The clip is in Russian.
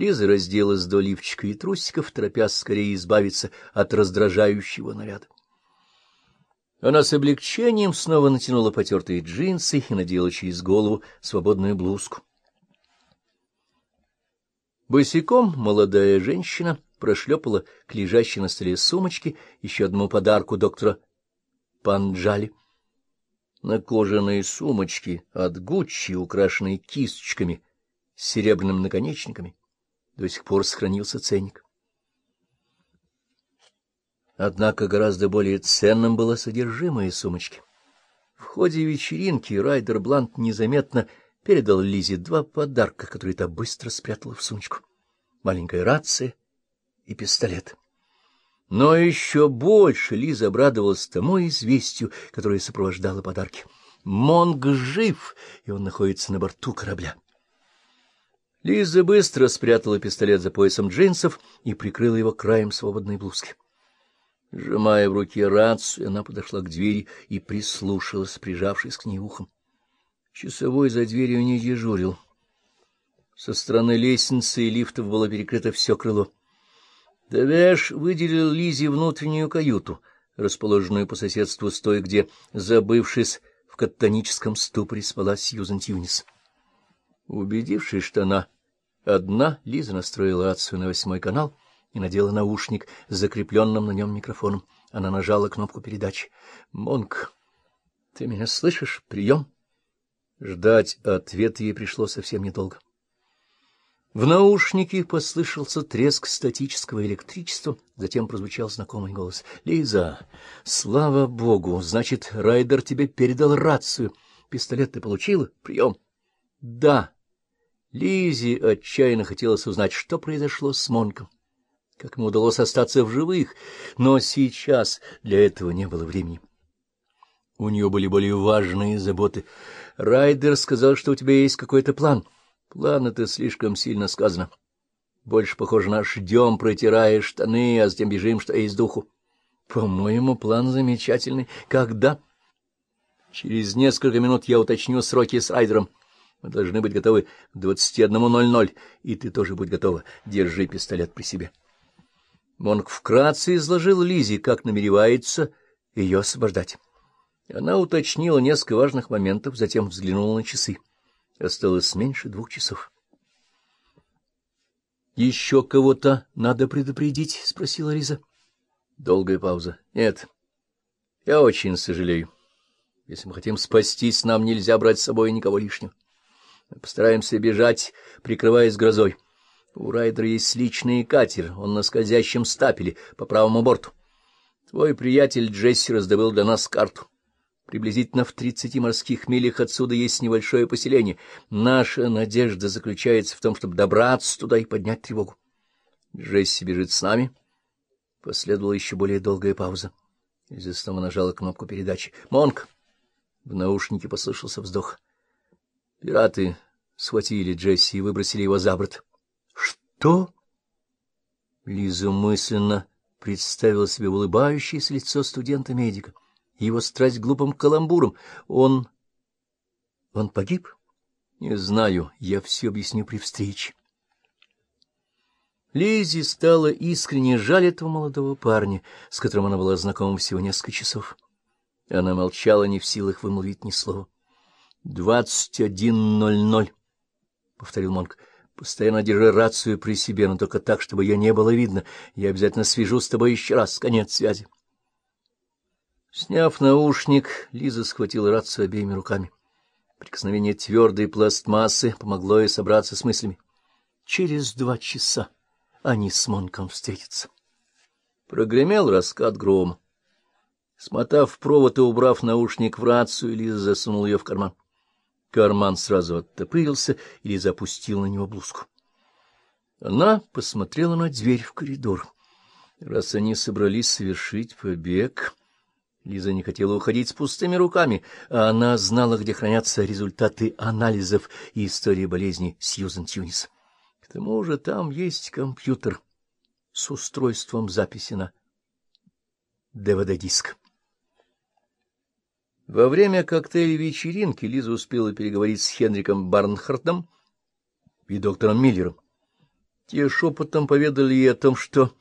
Лиза разделась до лифчика и трусиков, торопясь скорее избавиться от раздражающего наряда. Она с облегчением снова натянула потертые джинсы и надела через голову свободную блузку. Босиком молодая женщина прошлепала к лежащей на столе сумочке еще одному подарку доктора Панджали. На кожаной сумочке от Гуччи, украшенной кисточками с серебряными наконечниками, до сих пор сохранился ценник. Однако гораздо более ценным было содержимое сумочки. В ходе вечеринки Райдер Блант незаметно передал Лизе два подарка, которые та быстро спрятала в сумочку. Маленькая рация и пистолет. Но еще больше Лиза обрадовалась тому известию, которое сопровождало подарки. Монг жив, и он находится на борту корабля. Лиза быстро спрятала пистолет за поясом джинсов и прикрыла его краем свободной блузки. Сжимая в руке рацию, она подошла к двери и прислушалась, прижавшись к ней ухом. Часовой за дверью не дежурил. Со стороны лестницы и лифтов было перекрыто все крыло. Давяш выделил Лизе внутреннюю каюту, расположенную по соседству с той, где, забывшись в катоническом ступоре, спала Сьюзен Тюнис. Убедившись, что она одна, Лиза настроила рацию на восьмой канал и надела наушник с закрепленным на нем микрофоном. Она нажала кнопку передачи. — Монк, ты меня слышишь? Прием? Ждать ответа ей пришлось совсем недолго. В наушнике послышался треск статического электричества, затем прозвучал знакомый голос. — Лиза, слава богу, значит, Райдер тебе передал рацию. Пистолет ты получила? Прием. — Да. Лизе отчаянно хотелось узнать, что произошло с Монком, как ему удалось остаться в живых, но сейчас для этого не было времени. У нее были более важные заботы. Райдер сказал, что у тебя есть какой-то план — План это слишком сильно сказано. Больше похоже на «ждем, протирая штаны, а затем бежим, что есть духу». По-моему, план замечательный. Когда? Через несколько минут я уточню сроки с Райдером. Мы должны быть готовы к 21.00, и ты тоже будь готова. Держи пистолет при себе. Монг вкратце изложил Лизе, как намеревается ее освобождать. Она уточнила несколько важных моментов, затем взглянула на часы. Осталось меньше двух часов. — Еще кого-то надо предупредить? — спросила Риза. Долгая пауза. — Нет. Я очень сожалею. Если мы хотим спастись, нам нельзя брать с собой никого лишнего. Мы постараемся бежать, прикрываясь грозой. У Райдера есть личный катер, он на скользящем стапеле по правому борту. Твой приятель Джесси раздобыл для нас карту. Приблизительно в тридцати морских милях отсюда есть небольшое поселение. Наша надежда заключается в том, чтобы добраться туда и поднять тревогу. Джесси бежит с нами. Последовала еще более долгая пауза. Лиза снова нажала кнопку передачи. «Монк!» В наушнике послышался вздох. Пираты схватили Джесси и выбросили его за борт. «Что?» Лиза мысленно представила себе улыбающееся лицо студента-медика его страсть к глупым каламбурам. Он... он погиб? Не знаю, я все объясню при встрече. Лизи стала искренне жаль этого молодого парня, с которым она была знакома всего несколько часов. Она молчала, не в силах вымолвить ни слова. — Двадцать один ноль ноль, — повторил Монк. — Постоянно держи рацию при себе, но только так, чтобы ее не было видно. Я обязательно свяжусь с тобой еще раз. Конец связи. Сняв наушник, Лиза схватила рацию обеими руками. Прикосновение твердой пластмассы помогло ей собраться с мыслями. Через два часа они с Монком встретятся. Прогремел раскат грома. Смотав провод и убрав наушник в рацию, Лиза засунула ее в карман. Карман сразу оттопырился, и Лиза опустила на него блузку. Она посмотрела на дверь в коридор. Раз они собрались совершить побег... Лиза не хотела уходить с пустыми руками, а она знала, где хранятся результаты анализов и истории болезни Сьюзен Тюнис. К тому же там есть компьютер с устройством записи на ДВД-диск. Во время коктейль-вечеринки Лиза успела переговорить с Хенриком Барнхартом и доктором Миллером. Те шепотом поведали ей о том, что